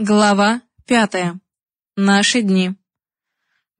Глава пятая. Наши дни.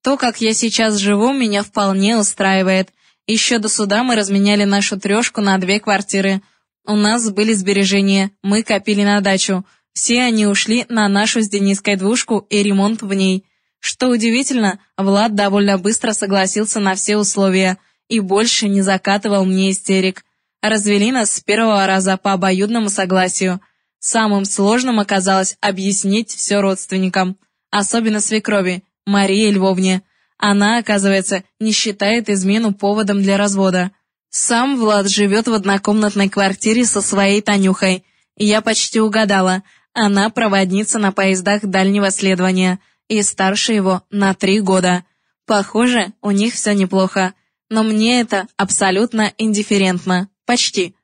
То, как я сейчас живу, меня вполне устраивает. Еще до суда мы разменяли нашу трешку на две квартиры. У нас были сбережения, мы копили на дачу. Все они ушли на нашу с Дениской двушку и ремонт в ней. Что удивительно, Влад довольно быстро согласился на все условия и больше не закатывал мне истерик. Развели нас с первого раза по обоюдному согласию – Самым сложным оказалось объяснить все родственникам, особенно свекрови, Марии Львовне. Она, оказывается, не считает измену поводом для развода. Сам Влад живет в однокомнатной квартире со своей Танюхой. И я почти угадала. Она проводница на поездах дальнего следования и старше его на три года. Похоже, у них все неплохо. Но мне это абсолютно индифферентно. Почти.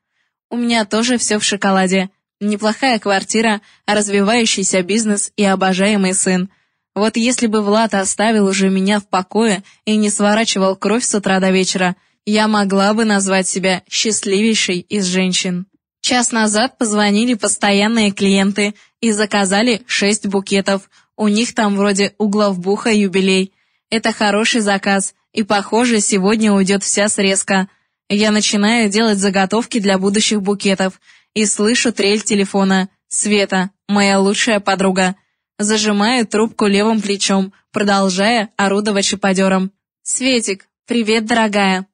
У меня тоже все в шоколаде. Неплохая квартира, развивающийся бизнес и обожаемый сын. Вот если бы Влад оставил уже меня в покое и не сворачивал кровь с утра до вечера, я могла бы назвать себя счастливейшей из женщин. Час назад позвонили постоянные клиенты и заказали шесть букетов. У них там вроде у главбуха юбилей. Это хороший заказ, и, похоже, сегодня уйдет вся срезка. Я начинаю делать заготовки для будущих букетов – и слышу трель телефона. Света, моя лучшая подруга. Зажимаю трубку левым плечом, продолжая орудовать шипадером. «Светик, привет, дорогая!»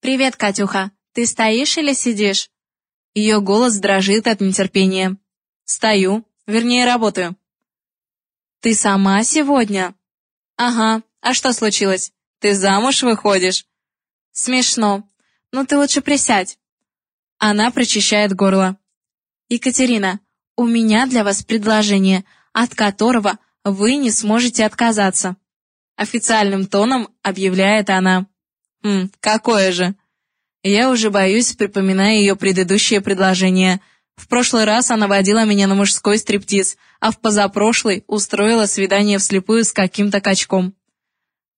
«Привет, Катюха. Ты стоишь или сидишь?» Ее голос дрожит от нетерпения. «Стою. Вернее, работаю». «Ты сама сегодня?» «Ага. А что случилось? Ты замуж выходишь?» «Смешно. Ну ты лучше присядь. Она прочищает горло. «Екатерина, у меня для вас предложение, от которого вы не сможете отказаться». Официальным тоном объявляет она. «Хм, какое же?» Я уже боюсь, припоминая ее предыдущее предложение. В прошлый раз она водила меня на мужской стриптиз, а в позапрошлый устроила свидание вслепую с каким-то качком.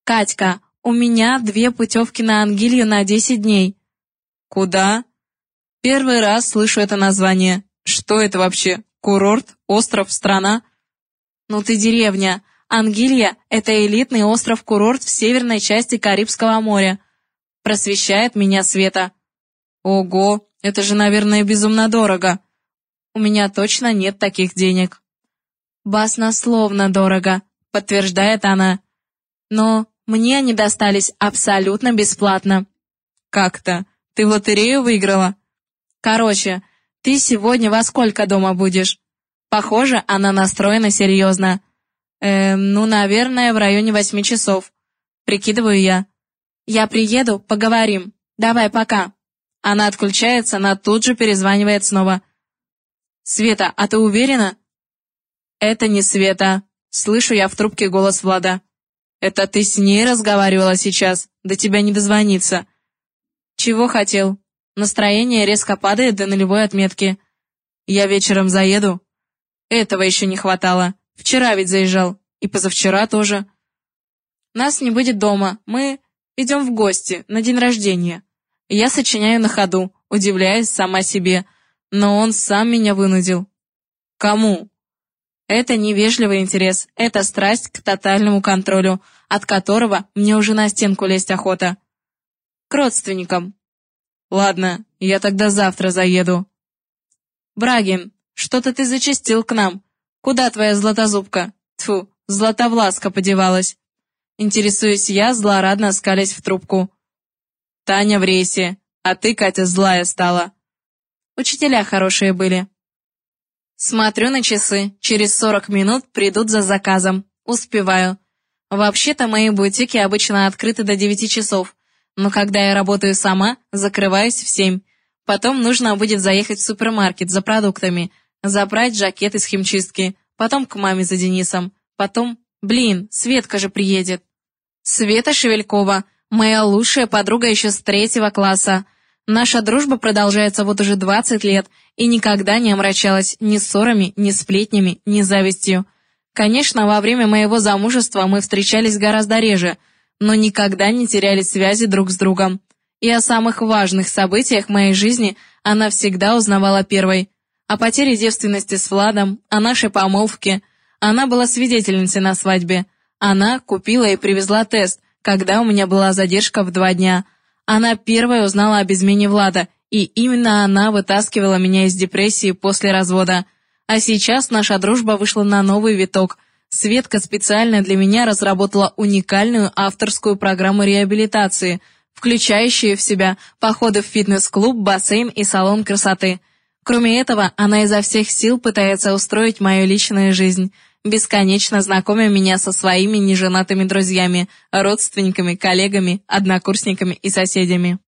«Катька, у меня две путевки на Ангелью на десять дней». «Куда?» Первый раз слышу это название. Что это вообще? Курорт? Остров? Страна? Ну ты деревня. Ангилья — это элитный остров-курорт в северной части Карибского моря. Просвещает меня Света. Ого, это же, наверное, безумно дорого. У меня точно нет таких денег. Баснословно дорого, подтверждает она. Но мне они достались абсолютно бесплатно. Как-то? Ты в лотерею выиграла? Короче, ты сегодня во сколько дома будешь? Похоже, она настроена серьезно. Эм, ну, наверное, в районе восьми часов. Прикидываю я. Я приеду, поговорим. Давай, пока. Она отключается, она тут же перезванивает снова. «Света, а ты уверена?» «Это не Света», — слышу я в трубке голос Влада. «Это ты с ней разговаривала сейчас? До тебя не дозвониться». «Чего хотел?» Настроение резко падает до нулевой отметки. Я вечером заеду. Этого еще не хватало. Вчера ведь заезжал. И позавчера тоже. Нас не будет дома. Мы идем в гости на день рождения. Я сочиняю на ходу, удивляясь сама себе. Но он сам меня вынудил. Кому? Это невежливый интерес, это страсть к тотальному контролю, от которого мне уже на стенку лезть охота. К родственникам. Ладно, я тогда завтра заеду. Брагин, что-то ты зачастил к нам. Куда твоя златозубка? Тфу, златовласка подевалась. Интересуюсь я, злорадно скалясь в трубку. Таня в рейсе, а ты, Катя, злая стала. Учителя хорошие были. Смотрю на часы, через сорок минут придут за заказом. Успеваю. Вообще-то мои бутики обычно открыты до девяти часов, но когда я работаю сама, закрываюсь в семь. Потом нужно будет заехать в супермаркет за продуктами, забрать жакет из химчистки, потом к маме за Денисом, потом... Блин, Светка же приедет. Света Шевелькова, моя лучшая подруга еще с третьего класса. Наша дружба продолжается вот уже 20 лет и никогда не омрачалась ни ссорами, ни сплетнями, ни завистью. Конечно, во время моего замужества мы встречались гораздо реже – но никогда не теряли связи друг с другом. И о самых важных событиях моей жизни она всегда узнавала первой. О потере девственности с Владом, о нашей помолвке, Она была свидетельницей на свадьбе. Она купила и привезла тест, когда у меня была задержка в два дня. Она первая узнала об измене Влада, и именно она вытаскивала меня из депрессии после развода. А сейчас наша дружба вышла на новый виток. Светка специально для меня разработала уникальную авторскую программу реабилитации, включающую в себя походы в фитнес-клуб, бассейн и салон красоты. Кроме этого, она изо всех сил пытается устроить мою личную жизнь, бесконечно знакомя меня со своими неженатыми друзьями, родственниками, коллегами, однокурсниками и соседями.